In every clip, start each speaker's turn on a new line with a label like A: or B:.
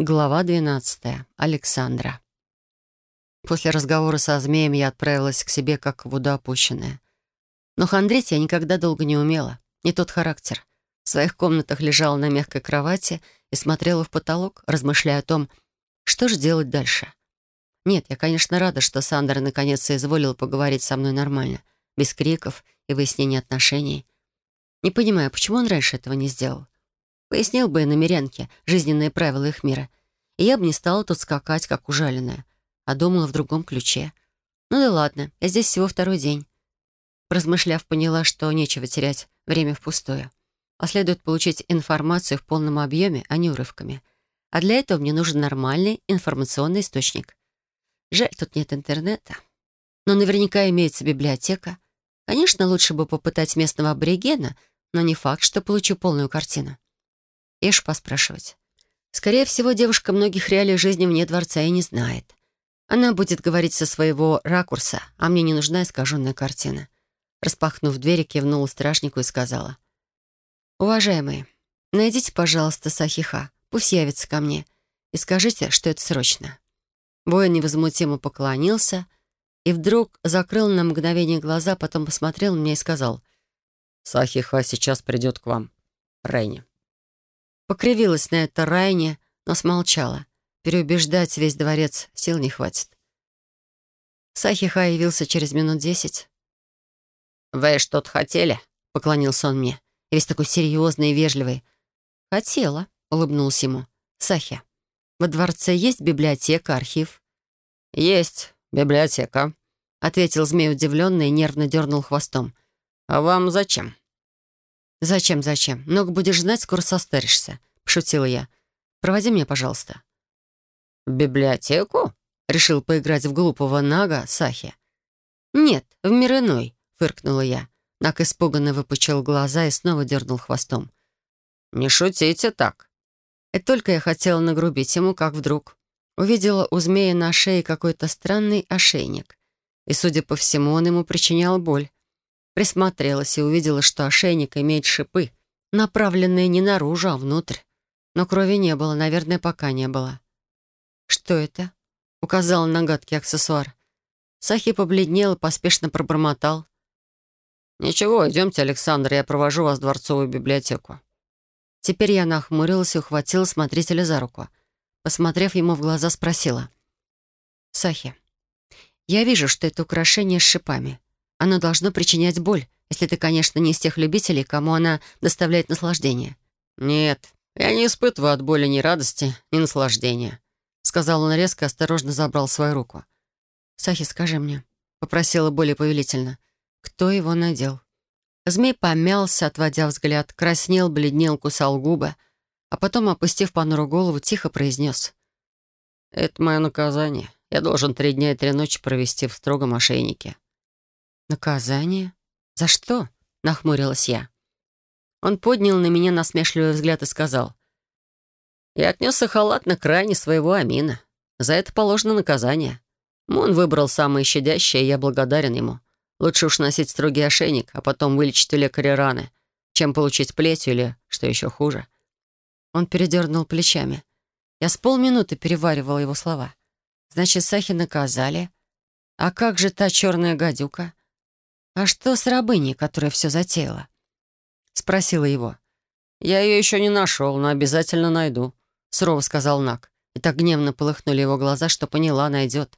A: Глава 12. Александра. После разговора со змеем я отправилась к себе как в опущенная. Но хандрить я никогда долго не умела. Не тот характер. В своих комнатах лежала на мягкой кровати и смотрела в потолок, размышляя о том, что же делать дальше. Нет, я, конечно, рада, что Сандра наконец соизволил поговорить со мной нормально, без криков и выяснения отношений. Не понимаю, почему он раньше этого не сделал. Пояснил бы и намерянке жизненные правила их мира. И я бы не стала тут скакать, как ужаленная, а думала в другом ключе. Ну да ладно, я здесь всего второй день. Размышляв, поняла, что нечего терять время впустую. А следует получить информацию в полном объеме, а не урывками. А для этого мне нужен нормальный информационный источник. Жаль, тут нет интернета. Но наверняка имеется библиотека. Конечно, лучше бы попытать местного аборигена, но не факт, что получу полную картину. Ешь поспрашивать. Скорее всего, девушка многих реалий жизни вне дворца и не знает. Она будет говорить со своего ракурса, а мне не нужна искаженная картина. Распахнув дверь, кивнула стражнику и сказала. «Уважаемые, найдите, пожалуйста, Сахиха, пусть явится ко мне, и скажите, что это срочно». Воин невозмутимо поклонился и вдруг закрыл на мгновение глаза, потом посмотрел на меня и сказал. «Сахиха сейчас придет к вам, Рейни». Покривилась на это Райне, но смолчала. Переубеждать весь дворец сил не хватит. Сахиха явился через минут десять. «Вы что-то хотели?» — поклонился он мне. И весь такой серьезный и вежливый. «Хотела», — улыбнулся ему. «Сахи, во дворце есть библиотека, архив?» «Есть библиотека», — ответил змей удивленно и нервно дернул хвостом. «А вам зачем?» «Зачем, зачем? Много будешь знать, скоро состаришься», — пошутила я. «Проводи меня, пожалуйста». «В библиотеку?» — решил поиграть в глупого Нага Сахи. «Нет, в мир иной», — фыркнула я. Наг испуганно выпучил глаза и снова дернул хвостом. «Не шутите так». И только я хотела нагрубить ему, как вдруг увидела у змея на шее какой-то странный ошейник. И, судя по всему, он ему причинял боль. Присмотрелась и увидела, что ошейник имеет шипы, направленные не наружу, а внутрь. Но крови не было, наверное, пока не было. «Что это?» — указала на гадкий аксессуар. Сахи побледнел и поспешно пробормотал. «Ничего, идемте, Александр, я провожу вас в дворцовую библиотеку». Теперь я нахмурилась и ухватила смотрителя за руку. Посмотрев ему в глаза, спросила. «Сахи, я вижу, что это украшение с шипами. Оно должно причинять боль, если ты, конечно, не из тех любителей, кому она доставляет наслаждение». «Нет, я не испытываю от боли ни радости, ни наслаждения», сказал он резко и осторожно забрал свою руку. «Сахи, скажи мне», — попросила более повелительно, «кто его надел?» Змей помялся, отводя взгляд, краснел, бледнел, кусал губы, а потом, опустив понуру голову, тихо произнес. «Это мое наказание. Я должен три дня и три ночи провести в строгом ошейнике». «Наказание? За что?» — нахмурилась я. Он поднял на меня насмешливый взгляд и сказал. «Я отнесся халатно к ране своего Амина. За это положено наказание. Мун выбрал самое щадящее, и я благодарен ему. Лучше уж носить строгий ошейник, а потом вылечить у лекаря раны, чем получить плетью или, что еще хуже». Он передернул плечами. Я с полминуты переваривала его слова. «Значит, Сахи наказали. А как же та черная гадюка?» «А что с рабыней, которая все затеяла?» — спросила его. «Я ее еще не нашел, но обязательно найду», — сурово сказал Нак. И так гневно полыхнули его глаза, что поняла, найдет.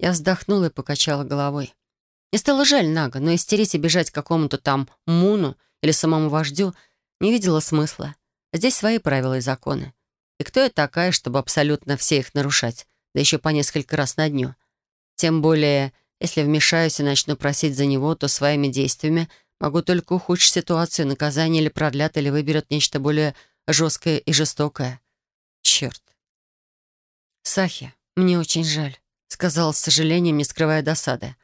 A: Я вздохнула и покачала головой. Мне стало жаль Нага, но истерить и бежать к какому-то там Муну или самому вождю не видела смысла. Здесь свои правила и законы. И кто я такая, чтобы абсолютно все их нарушать, да еще по несколько раз на дню? Тем более если вмешаюсь и начну просить за него, то своими действиями могу только ухудшить ситуацию, наказание или продлят, или выберут нечто более жесткое и жестокое. Черт. Сахи, мне очень жаль, сказал с сожалением, не скрывая досады.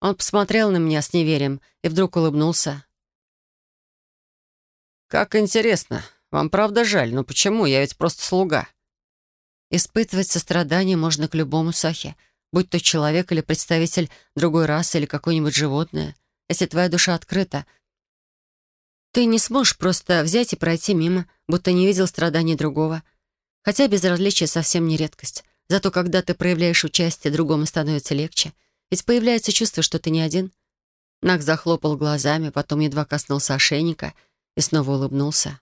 A: Он посмотрел на меня с неверием и вдруг улыбнулся. «Как интересно. Вам правда жаль, но почему? Я ведь просто слуга». Испытывать сострадание можно к любому Сахе — будь то человек или представитель другой расы или какое-нибудь животное, если твоя душа открыта, ты не сможешь просто взять и пройти мимо, будто не видел страданий другого. Хотя безразличие совсем не редкость. Зато когда ты проявляешь участие, другому становится легче. Ведь появляется чувство, что ты не один. Нак захлопал глазами, потом едва коснулся ошейника и снова улыбнулся.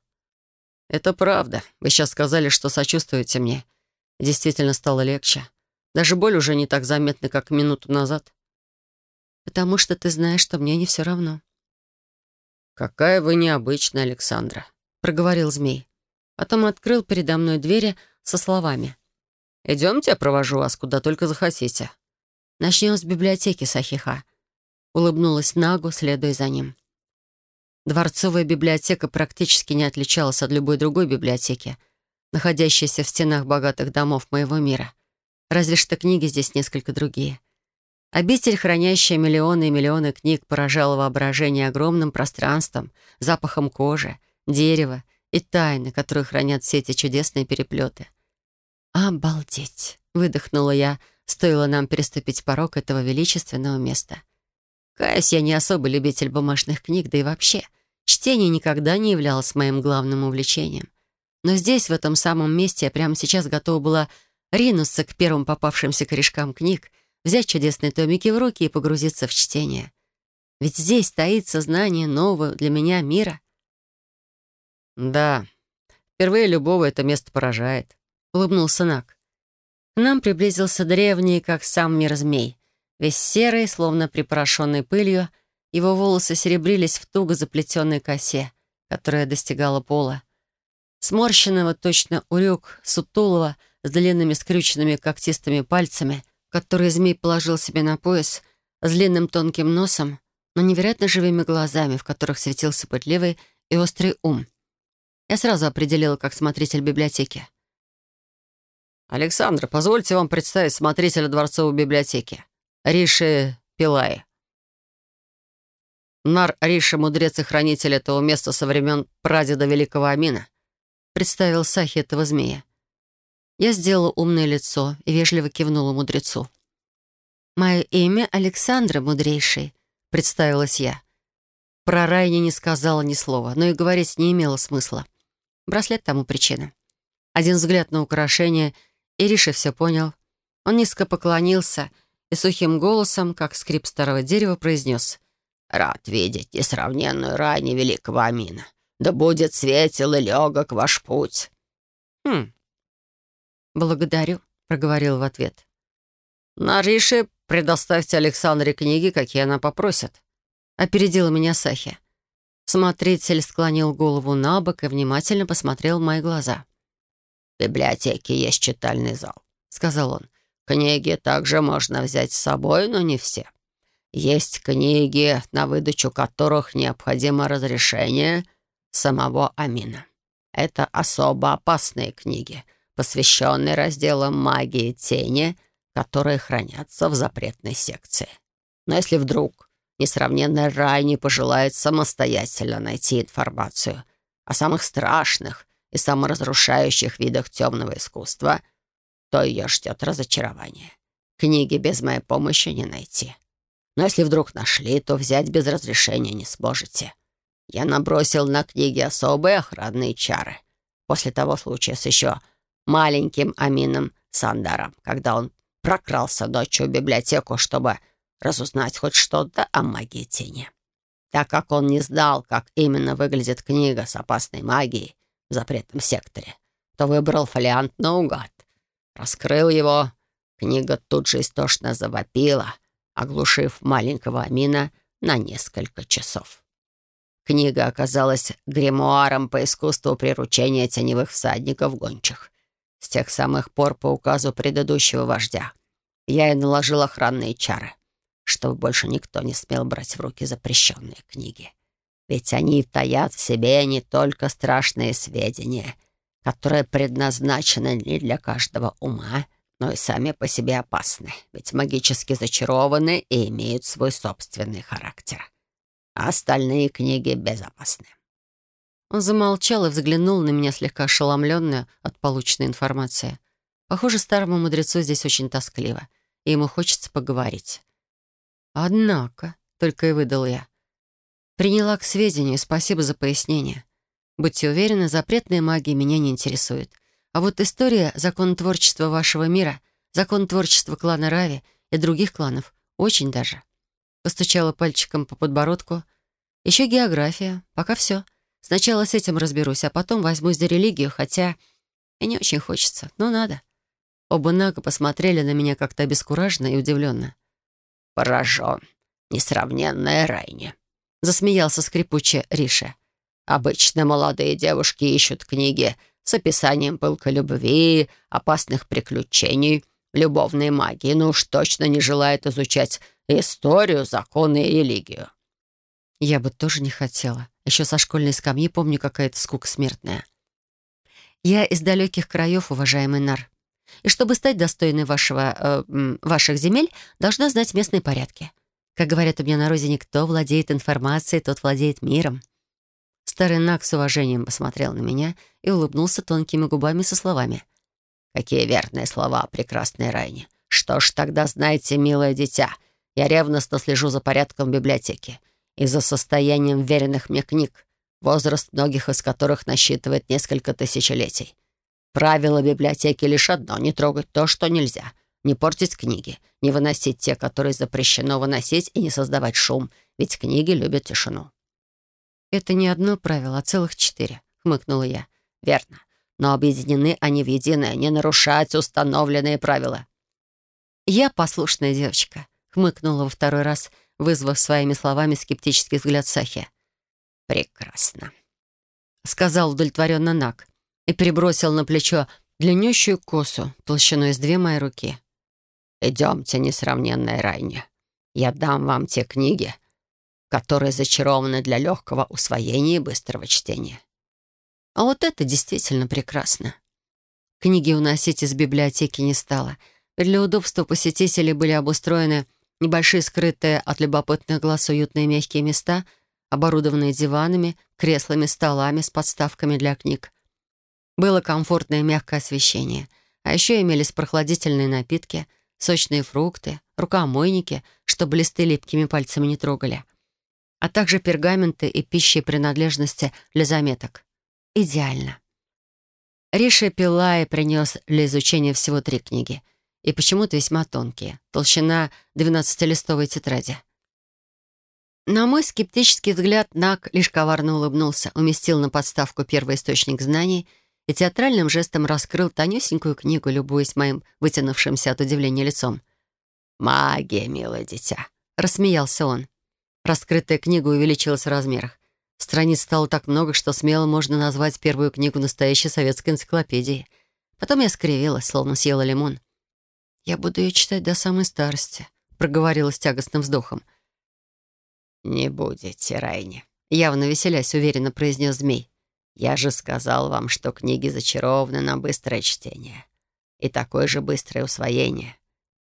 A: «Это правда. Вы сейчас сказали, что сочувствуете мне. Действительно стало легче. Даже боль уже не так заметна, как минуту назад. Потому что ты знаешь, что мне не все равно». «Какая вы необычная, Александра», — проговорил змей. Потом открыл передо мной двери со словами. «Идемте, я провожу вас, куда только захотите». «Начнем с библиотеки, Сахиха», — улыбнулась Нагу, следуя за ним. Дворцовая библиотека практически не отличалась от любой другой библиотеки, находящейся в стенах богатых домов моего мира. Разве что книги здесь несколько другие. Обитель, хранящая миллионы и миллионы книг, поражала воображение огромным пространством, запахом кожи, дерева и тайны, которые хранят все эти чудесные переплеты. «Обалдеть!» — выдохнула я, стоило нам переступить порог этого величественного места. Каюсь, я не особый любитель бумажных книг, да и вообще. Чтение никогда не являлось моим главным увлечением. Но здесь, в этом самом месте, я прямо сейчас готова была ринуться к первым попавшимся корешкам книг, взять чудесные томики в руки и погрузиться в чтение. Ведь здесь стоит сознание нового для меня мира. «Да, впервые любого это место поражает», — улыбнулся Нак. К нам приблизился древний, как сам мир змей. Весь серый, словно припорошенный пылью, его волосы серебрились в туго заплетенной косе, которая достигала пола. Сморщенного точно урюк, сутулого, с длинными скрюченными когтистыми пальцами, которые змей положил себе на пояс, с длинным тонким носом, но невероятно живыми глазами, в которых светился пытливый и острый ум. Я сразу определила как смотритель библиотеки. «Александр, позвольте вам представить смотрителя дворцовой библиотеки. Риши Пилай. Нар Риша, мудрец и хранитель этого места со времен прадеда Великого Амина, представил Сахи этого змея. Я сделала умное лицо и вежливо кивнула мудрецу. «Мое имя Александра, мудрейший», — представилась я. Про Райни не сказала ни слова, но и говорить не имело смысла. Браслет тому причина. Один взгляд на украшение, и Риша все понял. Он низко поклонился и сухим голосом, как скрип старого дерева, произнес «Рад видеть несравненную Райни великого Амина. Да будет светел и легок ваш путь». «Хм, «Благодарю», — проговорил в ответ. «На Рише предоставьте Александре книги, какие она попросит», — опередила меня Сахи. Смотритель склонил голову на бок и внимательно посмотрел в мои глаза. «В библиотеке есть читальный зал», — сказал он. «Книги также можно взять с собой, но не все. Есть книги, на выдачу которых необходимо разрешение самого Амина. Это особо опасные книги — посвященный разделам магии тени, которые хранятся в запретной секции. Но если вдруг несравненный рай не пожелает самостоятельно найти информацию о самых страшных и саморазрушающих видах темного искусства, то ее ждет разочарование. Книги без моей помощи не найти. Но если вдруг нашли, то взять без разрешения не сможете. Я набросил на книги особые охранные чары. После того случая с еще маленьким Амином Сандаром, когда он прокрался ночью в библиотеку, чтобы разузнать хоть что-то о магии тени. Так как он не знал, как именно выглядит книга с опасной магией в запретном секторе, то выбрал фолиант наугад. Раскрыл его, книга тут же истошно завопила, оглушив маленького Амина на несколько часов. Книга оказалась гримуаром по искусству приручения теневых всадников гончих — с тех самых пор по указу предыдущего вождя я и наложил охранные чары, чтобы больше никто не смел брать в руки запрещенные книги. Ведь они таят в себе не только страшные сведения, которые предназначены не для каждого ума, но и сами по себе опасны, ведь магически зачарованы и имеют свой собственный характер. А остальные книги безопасны. Он замолчал и взглянул на меня слегка ошеломленную от полученной информации. Похоже, старому мудрецу здесь очень тоскливо, и ему хочется поговорить. «Однако», — только и выдал я, приняла к сведению, спасибо за пояснение. Будьте уверены, запретная магия меня не интересует. А вот история законотворчества вашего мира, законотворчества клана Рави и других кланов очень даже. Постучала пальчиком по подбородку. Еще география. Пока все. Сначала с этим разберусь, а потом возьмусь за религию, хотя и не очень хочется, но надо. Оба Нага посмотрели на меня как-то обескураженно и удивленно.
B: «Поражен. Несравненная Райни», —
A: засмеялся скрипуче Риша.
B: «Обычно молодые девушки ищут книги с описанием пылкой любви, опасных приключений, любовной магии, но уж точно не желают изучать историю, законы и религию».
A: Я бы тоже не хотела. Еще со школьной скамьи помню какая-то скука смертная. Я из далеких краев, уважаемый Нар. И чтобы стать достойной вашего, э, ваших земель, должна знать местные порядки. Как говорят у меня на родине, кто владеет информацией, тот владеет миром. Старый Нак с уважением посмотрел на меня и улыбнулся тонкими губами со словами.
B: «Какие верные слова, прекрасные Райни. Что ж тогда знаете, милое дитя, я ревностно слежу за порядком в библиотеке и за состоянием веренных мне книг, возраст многих из которых насчитывает несколько тысячелетий. Правило библиотеки лишь одно — не трогать то, что нельзя, не портить книги, не выносить те, которые запрещено выносить, и не создавать шум, ведь книги любят тишину.
A: «Это не одно правило, а целых четыре», — хмыкнула я.
B: «Верно. Но объединены они в единое, не нарушать установленные правила».
A: «Я послушная девочка», — хмыкнула во второй раз, вызвав своими словами скептический взгляд Сахи.
B: «Прекрасно», —
A: сказал удовлетворенно Нак и перебросил на плечо длиннющую косу толщиной с две мои руки.
B: «Идемте, несравненная Райня. Я дам вам те книги, которые зачарованы для легкого усвоения и быстрого чтения.
A: А вот это действительно прекрасно. Книги уносить из библиотеки не стало. Для удобства посетителей были обустроены небольшие скрытые от любопытных глаз уютные мягкие места, оборудованные диванами, креслами, столами с подставками для книг. Было комфортное и мягкое освещение, а еще имелись прохладительные напитки, сочные фрукты, рукомойники, чтобы листы липкими пальцами не трогали — а также пергаменты и пищи принадлежности для заметок. Идеально. Риша Пилай принес для изучения всего три книги. И почему-то весьма тонкие. Толщина 12-листовой тетради. На мой скептический взгляд, Нак лишь коварно улыбнулся, уместил на подставку первый источник знаний и театральным жестом раскрыл тонюсенькую книгу, любуясь моим вытянувшимся от удивления лицом.
B: «Магия, милое дитя!»
A: — рассмеялся он. Раскрытая книга увеличилась в размерах. Страниц стало так много, что смело можно назвать первую книгу настоящей советской энциклопедией. Потом я скривилась, словно съела лимон. «Я буду ее читать до самой старости», — проговорила с тягостным вздохом.
B: «Не будете, Райни», —
A: явно веселясь, уверенно произнес змей.
B: «Я же сказал вам, что книги зачарованы на быстрое чтение и такое же быстрое усвоение.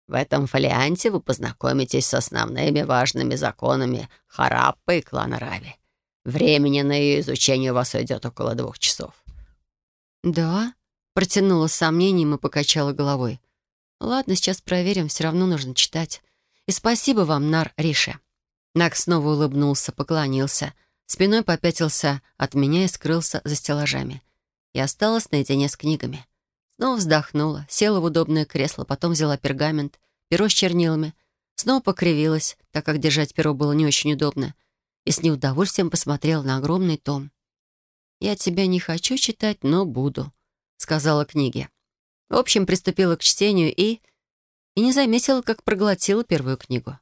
B: В этом фолианте вы познакомитесь с основными важными законами Хараппа и клана Рави. Времени на ее изучение у вас уйдет около двух часов».
A: «Да?» — протянула с сомнением и покачала головой. «Ладно, сейчас проверим, все равно нужно читать. И спасибо вам, Нар Рише». Нак снова улыбнулся, поклонился, спиной попятился от меня и скрылся за стеллажами. И осталась наедине с книгами. Снова вздохнула, села в удобное кресло, потом взяла пергамент, перо с чернилами, снова покривилась, так как держать перо было не очень удобно, и с неудовольствием посмотрела на огромный том. «Я тебя не хочу читать, но буду», — сказала книге. В общем, приступила к чтению и... и не заметила, как проглотила первую книгу.